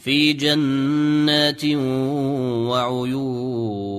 في جنات وعيون